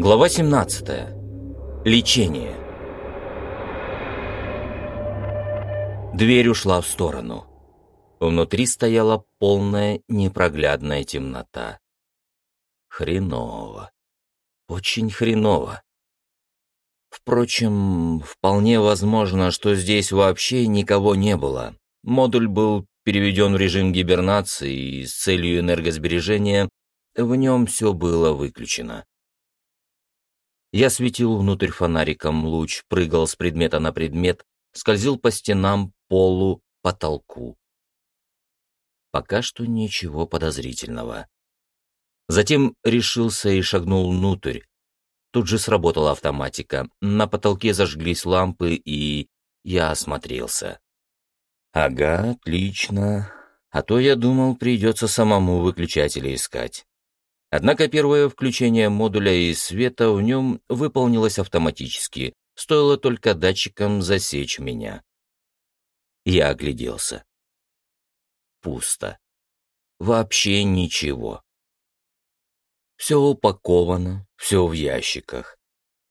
Глава 17. Лечение. Дверь ушла в сторону. Внутри стояла полная непроглядная темнота. Хреново. Очень хреново. Впрочем, вполне возможно, что здесь вообще никого не было. Модуль был переведен в режим гибернации и с целью энергосбережения в нем все было выключено. Я светил внутрь фонариком, луч прыгал с предмета на предмет, скользил по стенам, полу, потолку. Пока что ничего подозрительного. Затем решился и шагнул внутрь. Тут же сработала автоматика. На потолке зажглись лампы, и я осмотрелся. Ага, отлично. А то я думал, придется самому выключатели искать. Однако первое включение модуля и света в нем выполнилось автоматически, стоило только датчикам засечь меня. Я огляделся. Пусто. Вообще ничего. Все упаковано, все в ящиках.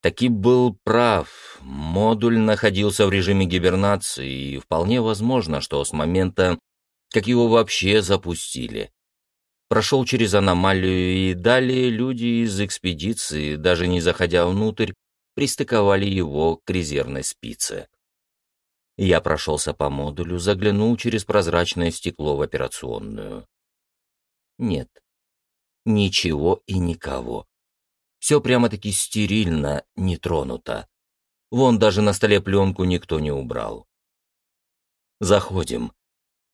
Таки был прав. Модуль находился в режиме гибернации, и вполне возможно, что с момента, как его вообще запустили, прошел через аномалию, и далее люди из экспедиции, даже не заходя внутрь, пристыковали его к резервной спице. Я прошелся по модулю, заглянул через прозрачное стекло в операционную. Нет, ничего и никого. Все прямо-таки стерильно, не тронуто. Вон даже на столе пленку никто не убрал. «Заходим»,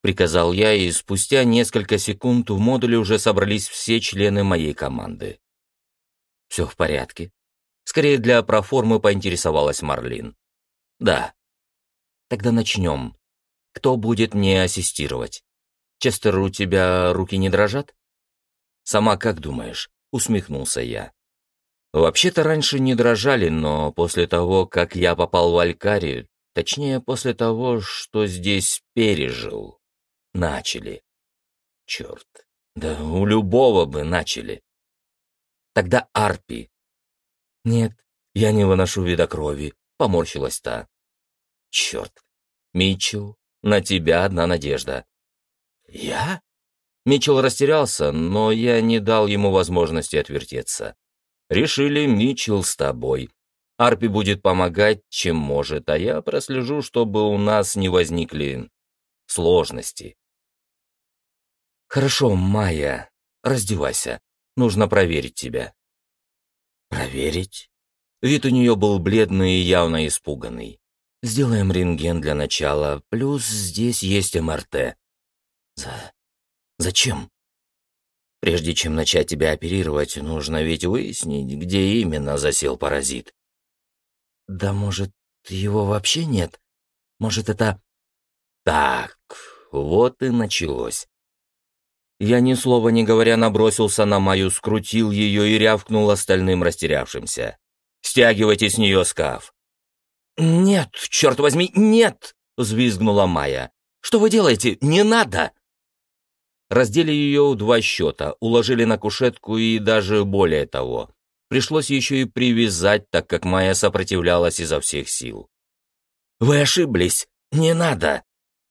приказал я, и спустя несколько секунд в модуле уже собрались все члены моей команды. «Все в порядке?» Скорее для проформы поинтересовалась Марлин. «Да». «Тогда начнем. Кто будет мне ассистировать? Честер, у тебя руки не дрожат?» «Сама как думаешь?» — усмехнулся я. «Вообще-то раньше не дрожали, но после того, как я попал в Алькари, точнее, после того, что здесь пережил, начали. Черт, да у любого бы начали. Тогда Арпи. Нет, я не выношу вида крови, поморщилась та. Черт, Митчелл, на тебя одна надежда. Я? Митчелл растерялся, но я не дал ему возможности отвертеться. Решили Митчелл с тобой. Арпи будет помогать, чем может, а я прослежу, чтобы у нас не возникли сложности. «Хорошо, Майя, раздевайся. Нужно проверить тебя». «Проверить?» Вид у нее был бледный и явно испуганный. «Сделаем рентген для начала, плюс здесь есть МРТ». «За... зачем?» «Прежде чем начать тебя оперировать, нужно ведь выяснить, где именно засел паразит». «Да может, его вообще нет? Может, это...» «Так, вот и началось. Я ни слова не говоря набросился на Маю, скрутил ее и рявкнул остальным растерявшимся. «Стягивайте с нее скаф!» «Нет, черт возьми, нет!» — взвизгнула Майя. «Что вы делаете? Не надо!» Раздели ее в два счета, уложили на кушетку и даже более того. Пришлось еще и привязать, так как Майя сопротивлялась изо всех сил. «Вы ошиблись! Не надо!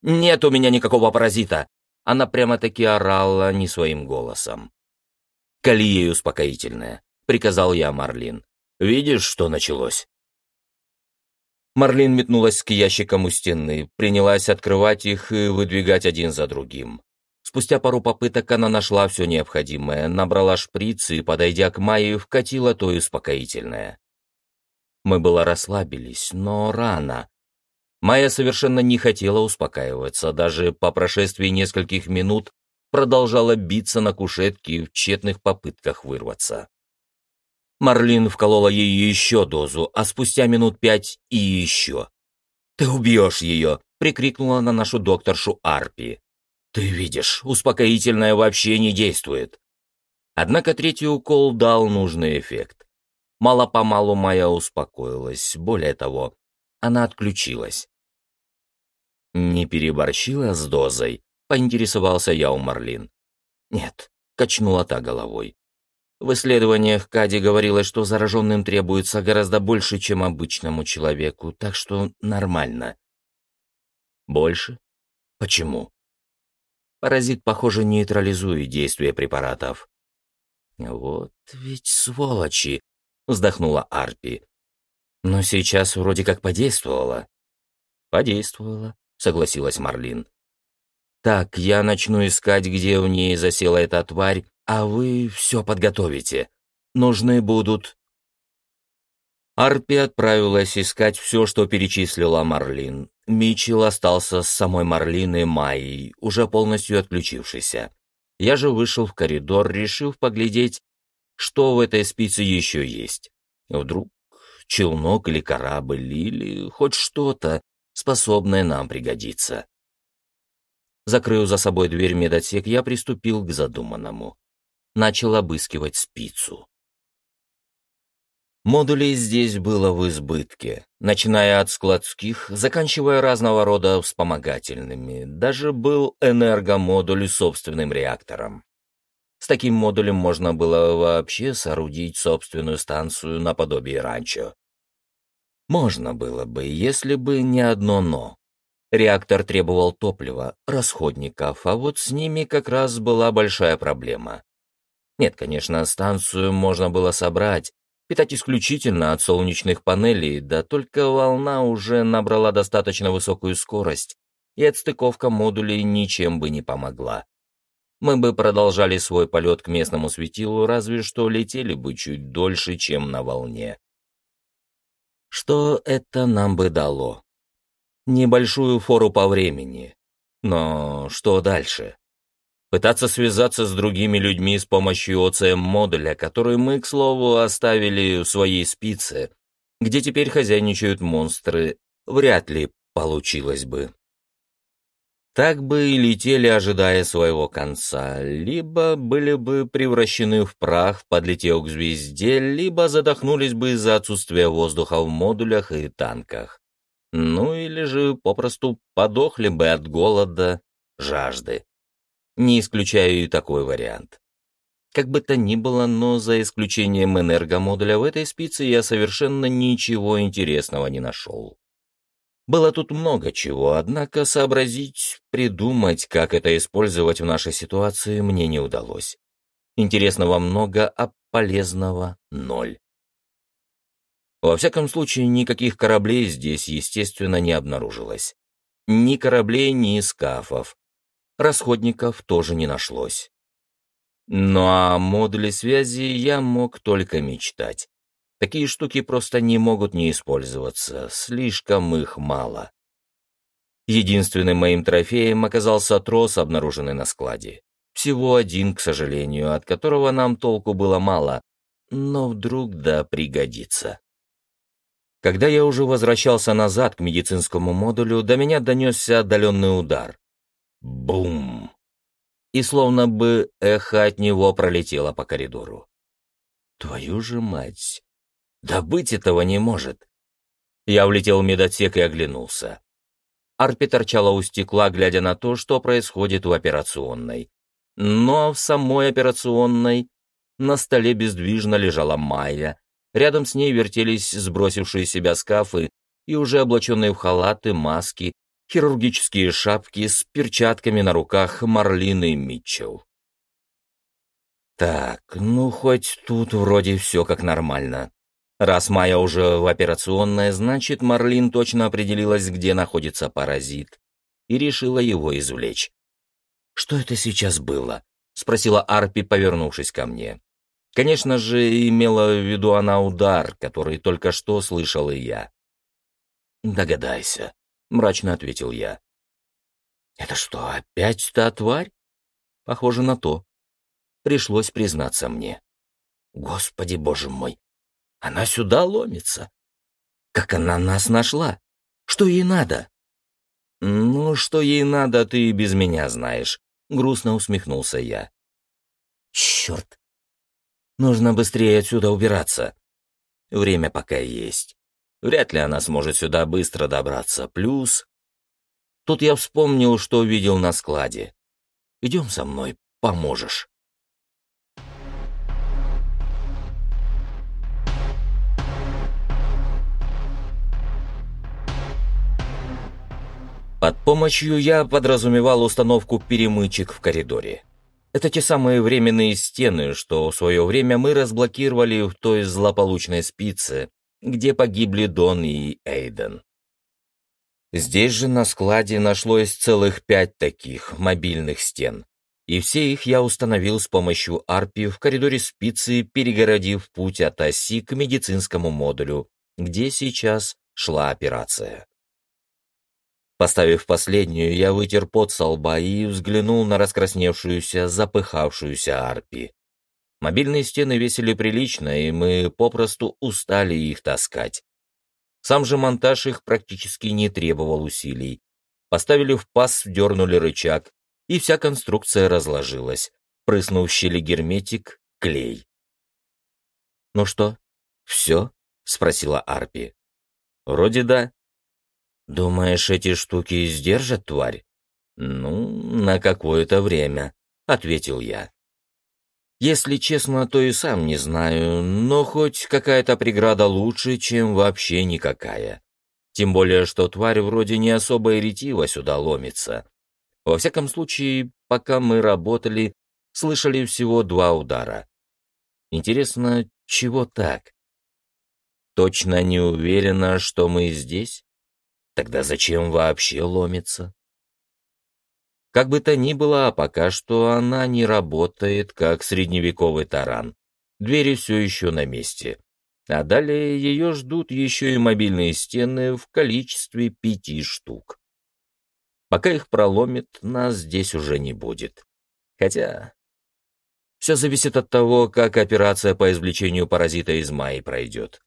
Нет у меня никакого паразита! Она прямо-таки орала не своим голосом. «Кали ей успокоительное», — приказал я Марлин. «Видишь, что началось?» Марлин метнулась к ящикам у стены, принялась открывать их и выдвигать один за другим. Спустя пару попыток она нашла все необходимое, набрала шприц и, подойдя к Майе, вкатила то успокоительное. Мы было расслабились, но рано. Майя совершенно не хотела успокаиваться, даже по прошествии нескольких минут продолжала биться на кушетке в тщетных попытках вырваться. Марлин вколола ей еще дозу, а спустя минут пять и еще. «Ты убьешь ее!» — прикрикнула на нашу докторшу Арпи. «Ты видишь, успокоительное вообще не действует». Однако третий укол дал нужный эффект. Мало-помалу Майя успокоилась, более того, она отключилась. «Не переборщила с дозой?» — поинтересовался я у Марлин. «Нет», — качнула та головой. В исследованиях Кади говорилось, что зараженным требуется гораздо больше, чем обычному человеку, так что нормально. Больше? Почему? Паразит, похоже, нейтрализует действие препаратов. «Вот ведь сволочи!» — вздохнула Арпи. «Но сейчас вроде как подействовало». «Подействовало», — согласилась Марлин. «Так, я начну искать, где в ней засела эта тварь, а вы все подготовите. Нужны будут...» Арпи отправилась искать все, что перечислила Марлин. Мичел остался с самой Марлин и Майей, уже полностью отключившийся. Я же вышел в коридор, решив поглядеть, что в этой спице еще есть. Вдруг челнок или корабль, или хоть что-то, способное нам пригодиться. Закрыв за собой дверь медотсек, я приступил к задуманному. Начал обыскивать спицу. Модулей здесь было в избытке, начиная от складских, заканчивая разного рода вспомогательными. Даже был энергомодуль с собственным реактором. С таким модулем можно было вообще соорудить собственную станцию наподобие ранчо. Можно было бы, если бы не одно «но». Реактор требовал топлива, расходников, а вот с ними как раз была большая проблема. Нет, конечно, станцию можно было собрать, питать исключительно от солнечных панелей, да только волна уже набрала достаточно высокую скорость, и отстыковка модулей ничем бы не помогла. Мы бы продолжали свой полет к местному светилу, разве что летели бы чуть дольше, чем на волне. Что это нам бы дало? Небольшую фору по времени. Но что дальше? пытаться связаться с другими людьми с помощью ОЦМ-модуля, который мы, к слову, оставили в своей спице, где теперь хозяйничают монстры, вряд ли получилось бы. Так бы и летели, ожидая своего конца, либо были бы превращены в прах, подлетев к звезде, либо задохнулись бы из-за отсутствия воздуха в модулях и танках. Ну или же попросту подохли бы от голода, жажды. Не исключаю и такой вариант. Как бы то ни было, но за исключением энергомодуля в этой спице я совершенно ничего интересного не нашел. Было тут много чего, однако сообразить, придумать, как это использовать в нашей ситуации, мне не удалось. Интересного много, а полезного — ноль. Во всяком случае, никаких кораблей здесь, естественно, не обнаружилось. Ни кораблей, ни скафов расходников тоже не нашлось. Ну а модули связи я мог только мечтать. Такие штуки просто не могут не использоваться, слишком их мало. Единственным моим трофеем оказался трос, обнаруженный на складе. Всего один, к сожалению, от которого нам толку было мало, но вдруг да пригодится. Когда я уже возвращался назад к медицинскому модулю, до меня донесся отдаленный удар. Бум! И словно бы эхо от него пролетело по коридору. Твою же мать! Да быть этого не может! Я влетел в медотсек и оглянулся. Арпи торчала у стекла, глядя на то, что происходит в операционной. Но в самой операционной на столе бездвижно лежала Майя. Рядом с ней вертелись сбросившие себя скафы и уже облаченные в халаты, маски, хирургические шапки с перчатками на руках Марлины Митчелл. Так, ну хоть тут вроде все как нормально. Раз Майя уже в операционной, значит, Марлин точно определилась, где находится паразит, и решила его извлечь. «Что это сейчас было?» — спросила Арпи, повернувшись ко мне. Конечно же, имела в виду она удар, который только что слышал и я. «Догадайся», мрачно ответил я. «Это что, опять та тварь?» «Похоже на то». Пришлось признаться мне. «Господи, боже мой! Она сюда ломится! Как она нас нашла? Что ей надо?» «Ну, что ей надо, ты и без меня знаешь», — грустно усмехнулся я. «Черт! Нужно быстрее отсюда убираться. Время пока есть. Вряд ли она сможет сюда быстро добраться. Плюс... Тут я вспомнил, что увидел на складе. Идем со мной, поможешь. Помощью я подразумевал установку перемычек в коридоре. Это те самые временные стены, что в свое время мы разблокировали в той злополучной спице, где погибли Дон и Эйден. Здесь же на складе нашлось целых пять таких мобильных стен, и все их я установил с помощью арпи в коридоре спицы, перегородив путь от оси к медицинскому модулю, где сейчас шла операция. Поставив последнюю, я вытер пот со лба и взглянул на раскрасневшуюся, запыхавшуюся арпи. Мобильные стены весили прилично, и мы попросту устали их таскать. Сам же монтаж их практически не требовал усилий. Поставили в паз, дернули рычаг, и вся конструкция разложилась. Прыснув щели герметик, клей. «Ну что, все?» — спросила Арпи. «Вроде да». «Думаешь, эти штуки сдержат тварь?» «Ну, на какое-то время», — ответил я. Если честно, то и сам не знаю, но хоть какая-то преграда лучше, чем вообще никакая. Тем более, что тварь вроде не особо и ретиво сюда ломится. Во всяком случае, пока мы работали, слышали всего два удара. Интересно, чего так? Точно не уверена, что мы здесь? Тогда зачем вообще ломиться? Как бы то ни было, а пока что она не работает, как средневековый таран. Двери все еще на месте. А далее ее ждут еще и мобильные стены в количестве пяти штук. Пока их проломит, нас здесь уже не будет. Хотя... Все зависит от того, как операция по извлечению паразита из Майи пройдет.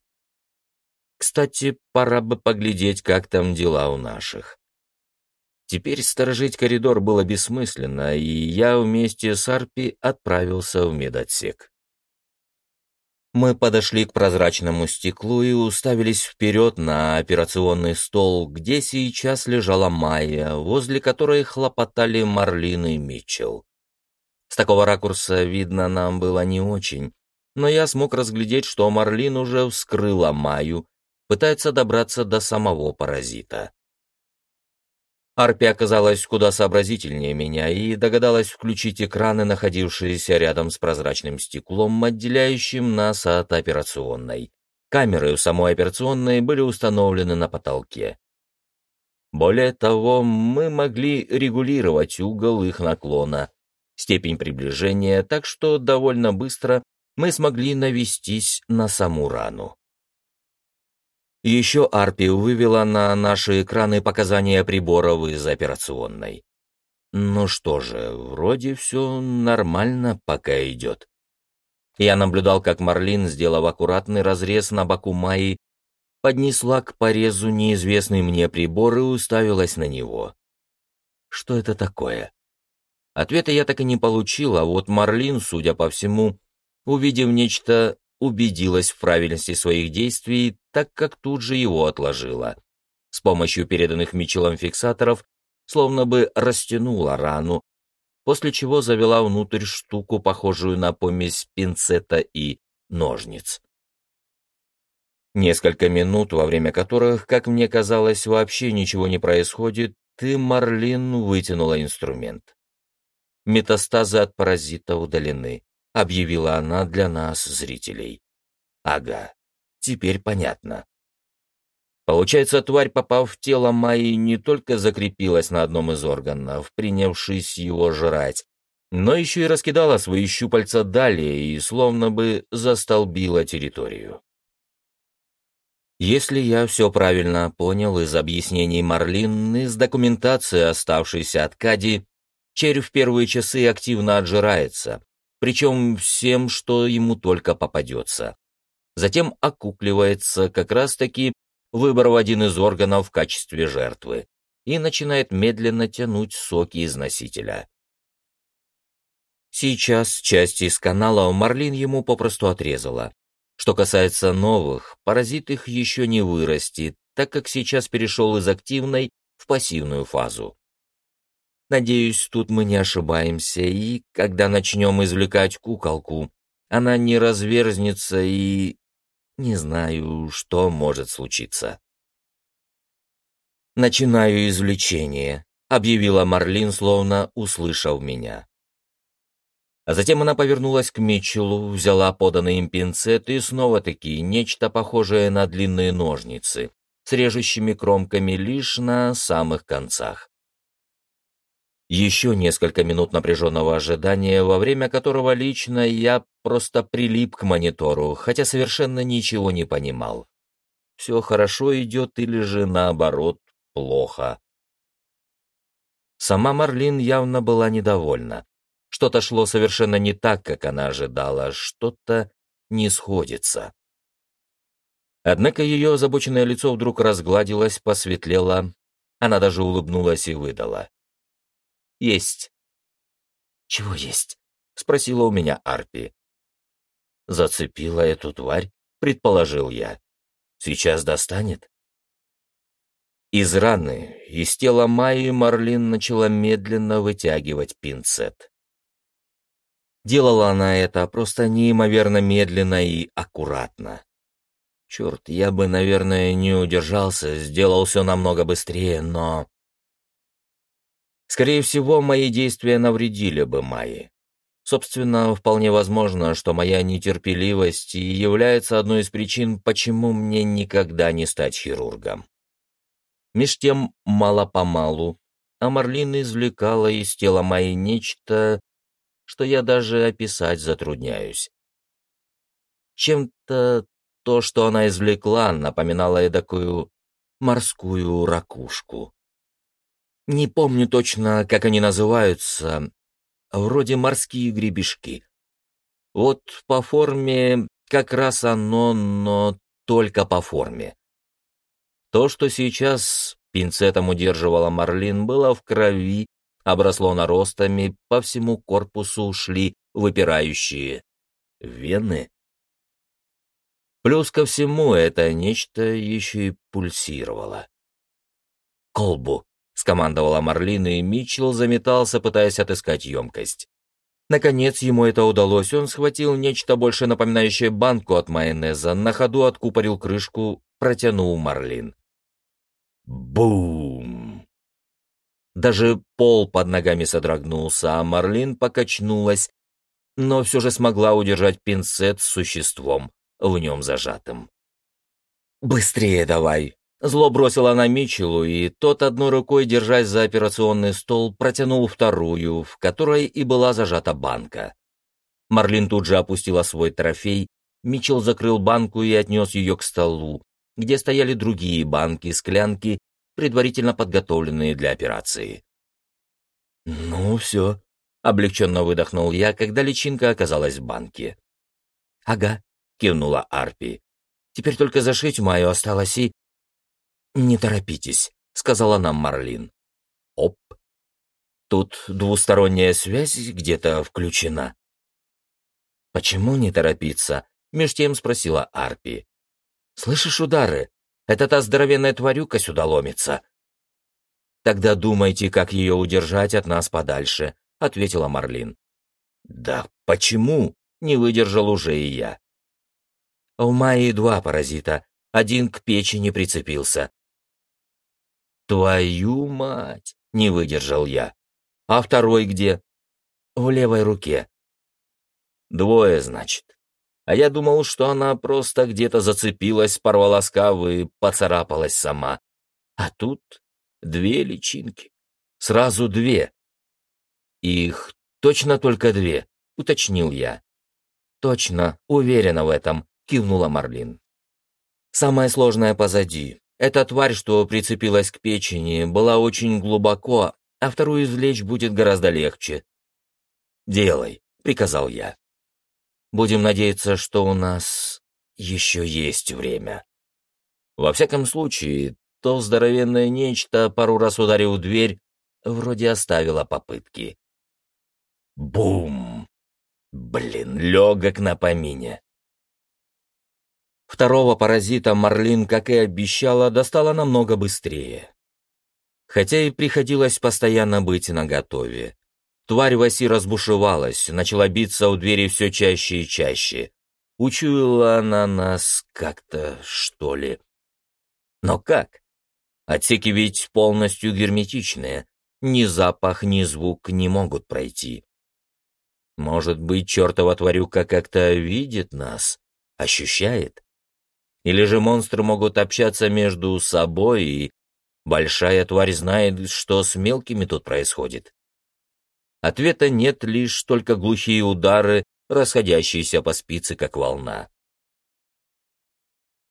Кстати, пора бы поглядеть, как там дела у наших. Теперь сторожить коридор было бессмысленно, и я вместе с Арпи отправился в медотсек. Мы подошли к прозрачному стеклу и уставились вперед на операционный стол, где сейчас лежала Майя, возле которой хлопотали Марлин и Митчелл. С такого ракурса видно нам было не очень, но я смог разглядеть, что Марлин уже вскрыла Майю, пытается добраться до самого паразита. Арпи оказалась куда сообразительнее меня и догадалась включить экраны, находившиеся рядом с прозрачным стеклом, отделяющим нас от операционной. Камеры у самой операционной были установлены на потолке. Более того, мы могли регулировать угол их наклона, степень приближения, так что довольно быстро мы смогли навестись на саму рану. Еще Арпи вывела на наши экраны показания приборов из операционной. Ну что же, вроде все нормально пока идет. Я наблюдал, как Марлин, сделав аккуратный разрез на боку Майи, поднесла к порезу неизвестный мне прибор и уставилась на него. Что это такое? Ответа я так и не получил, а вот Марлин, судя по всему, увидев нечто убедилась в правильности своих действий, так как тут же его отложила. С помощью переданных Мичелом фиксаторов словно бы растянула рану, после чего завела внутрь штуку, похожую на помесь пинцета и ножниц. Несколько минут, во время которых, как мне казалось, вообще ничего не происходит, ты, Марлин, вытянула инструмент. Метастазы от паразита удалены объявила она для нас, зрителей. Ага, теперь понятно. Получается, тварь, попав в тело Майи, не только закрепилась на одном из органов, принявшись его жрать, но еще и раскидала свои щупальца далее и словно бы застолбила территорию. Если я все правильно понял из объяснений Марлин, из документации, оставшейся от Кади, червь в первые часы активно отжирается, причем всем, что ему только попадется. Затем окукливается как раз-таки, выбрав один из органов в качестве жертвы, и начинает медленно тянуть соки из носителя. Сейчас часть из канала Марлин ему попросту отрезала. Что касается новых, паразит их еще не вырастет, так как сейчас перешел из активной в пассивную фазу. Надеюсь, тут мы не ошибаемся, и когда начнем извлекать куколку, она не разверзнется и... Не знаю, что может случиться. Начинаю извлечение. — объявила Марлин, словно услышав меня. А затем она повернулась к Митчеллу, взяла поданный им пинцет и снова-таки нечто похожее на длинные ножницы, с режущими кромками лишь на самых концах. Еще несколько минут напряженного ожидания, во время которого лично я просто прилип к монитору, хотя совершенно ничего не понимал. Все хорошо идет или же наоборот плохо. Сама Марлин явно была недовольна. Что-то шло совершенно не так, как она ожидала, что-то не сходится. Однако ее озабоченное лицо вдруг разгладилось, посветлело. Она даже улыбнулась и выдала. «Есть». «Чего есть?» — спросила у меня Арпи. «Зацепила эту тварь», — предположил я. «Сейчас достанет?» Из раны, из тела Майи Марлин начала медленно вытягивать пинцет. Делала она это просто неимоверно медленно и аккуратно. Черт, я бы, наверное, не удержался, сделал все намного быстрее, но... Скорее всего, мои действия навредили бы Майе. Собственно, вполне возможно, что моя нетерпеливость и является одной из причин, почему мне никогда не стать хирургом. Меж тем, мало-помалу, а Марлин извлекала из тела Майи нечто, что я даже описать затрудняюсь. Чем-то то, что она извлекла, напоминало эдакую морскую ракушку. Не помню точно, как они называются, вроде морские гребешки. Вот по форме как раз оно, но только по форме. То, что сейчас пинцетом удерживала Марлин, было в крови обросло наростами, по всему корпусу шли выпирающие вены. Плюс ко всему это нечто еще и пульсировало. «Колбу!» — скомандовала Марлин, и Митчелл заметался, пытаясь отыскать емкость. Наконец ему это удалось, он схватил нечто больше напоминающее банку от майонеза, на ходу откупорил крышку, протянул Марлин. Бум! Даже пол под ногами содрогнулся, а Марлин покачнулась, но все же смогла удержать пинцет с существом, в нем зажатым. «Быстрее давай!» Зло бросила на Мичелу, и тот, одной рукой держась за операционный стол, протянул вторую, в которой и была зажата банка. Марлин тут же опустила свой трофей, Мичел закрыл банку и отнес ее к столу, где стояли другие банки, склянки предварительно подготовленные для операции. «Ну, все», — облегченно выдохнул я, когда личинка оказалась в банке. «Ага», — кивнула Арпи. «Теперь только зашить Майю осталось и...» «Не торопитесь», — сказала нам Марлин. «Оп! Тут двусторонняя связь где-то включена». «Почему не торопиться?» — меж тем спросила Арпи. «Слышишь удары? Это та здоровенная тварюка сюда ломится». «Тогда думайте, как ее удержать от нас подальше», — ответила Марлин. «Да почему?» — не выдержал уже и я. У Майи два паразита, один к печени прицепился. «Твою мать!» — не выдержал я. «А второй где?» «В левой руке». «Двое, значит». А я думал, что она просто где-то зацепилась, порвала скав и поцарапалась сама. А тут две личинки. Сразу две. Их точно только две, уточнил я. Точно, уверена в этом, кивнула Марлин. Самое сложное позади. Эта тварь, что прицепилась к печени, была очень глубоко, а вторую извлечь будет гораздо легче. «Делай», — приказал я. Будем надеяться, что у нас еще есть время. Во всяком случае, то здоровенное нечто, пару раз ударив дверь, вроде оставило попытки. Бум! Блин, легок на помине. Второго паразита Марлин, как и обещала, достала намного быстрее. Хотя и приходилось постоянно быть наготове. Тварь Васи разбушевалась, начала биться у двери все чаще и чаще. Учуяла она нас как-то, что ли. Но как? Отсеки ведь полностью герметичные. ни запах, ни звук не могут пройти. Может быть, чертова тварюка как-то видит нас, ощущает? Или же монстры могут общаться между собой, и большая тварь знает, что с мелкими тут происходит? Ответа нет, лишь только глухие удары, расходящиеся по спице, как волна.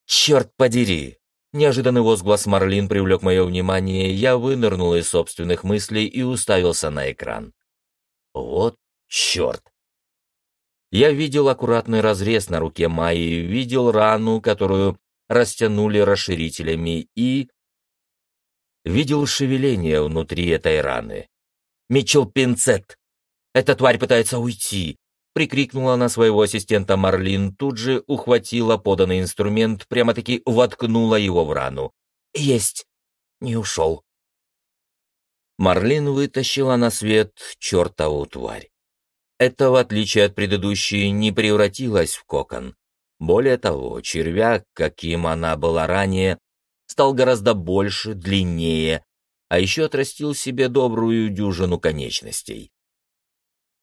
«Черт подери!» Неожиданный возглас Марлин привлек мое внимание, я вынырнул из собственных мыслей и уставился на экран. Вот черт! Я видел аккуратный разрез на руке Майи, видел рану, которую растянули расширителями, и... Видел шевеление внутри этой раны. «Митчелл Пинцет! Эта тварь пытается уйти!» Прикрикнула на своего ассистента Марлин, тут же ухватила поданный инструмент, прямо-таки воткнула его в рану. «Есть!» Не ушел. Марлин вытащила на свет чертову тварь. Это, в отличие от предыдущей, не превратилась в кокон. Более того, червяк, каким она была ранее, стал гораздо больше, длиннее, а еще отрастил себе добрую дюжину конечностей.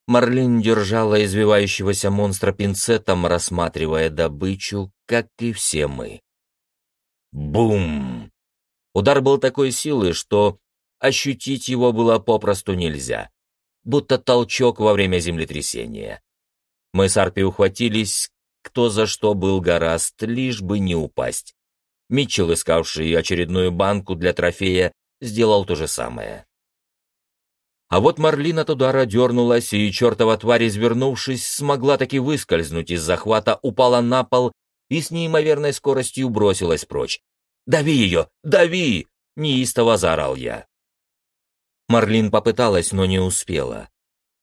Марлин держала извивающегося монстра пинцетом, рассматривая добычу, как и все мы. Бум! Удар был такой силы, что ощутить его было попросту нельзя будто толчок во время землетрясения. Мы с Арпи ухватились, кто за что был гораст, лишь бы не упасть. Митчелл, искавший очередную банку для трофея, сделал то же самое. А вот Марлин от удара дернулась, и чертова тварь, извернувшись, смогла таки выскользнуть из захвата, упала на пол и с неимоверной скоростью бросилась прочь. «Дави ее! Дави!» — неистово заорал я. Марлин попыталась, но не успела.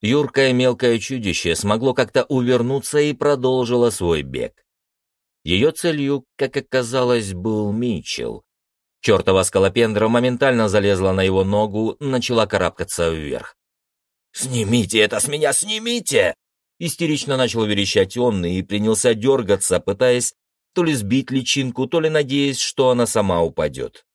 Юркое мелкое чудище смогло как-то увернуться и продолжило свой бег. Ее целью, как оказалось, был Митчелл. Чертова скалопендра моментально залезла на его ногу, начала карабкаться вверх. «Снимите это с меня, снимите!» Истерично начал верещать он и принялся дергаться, пытаясь то ли сбить личинку, то ли надеясь, что она сама упадет.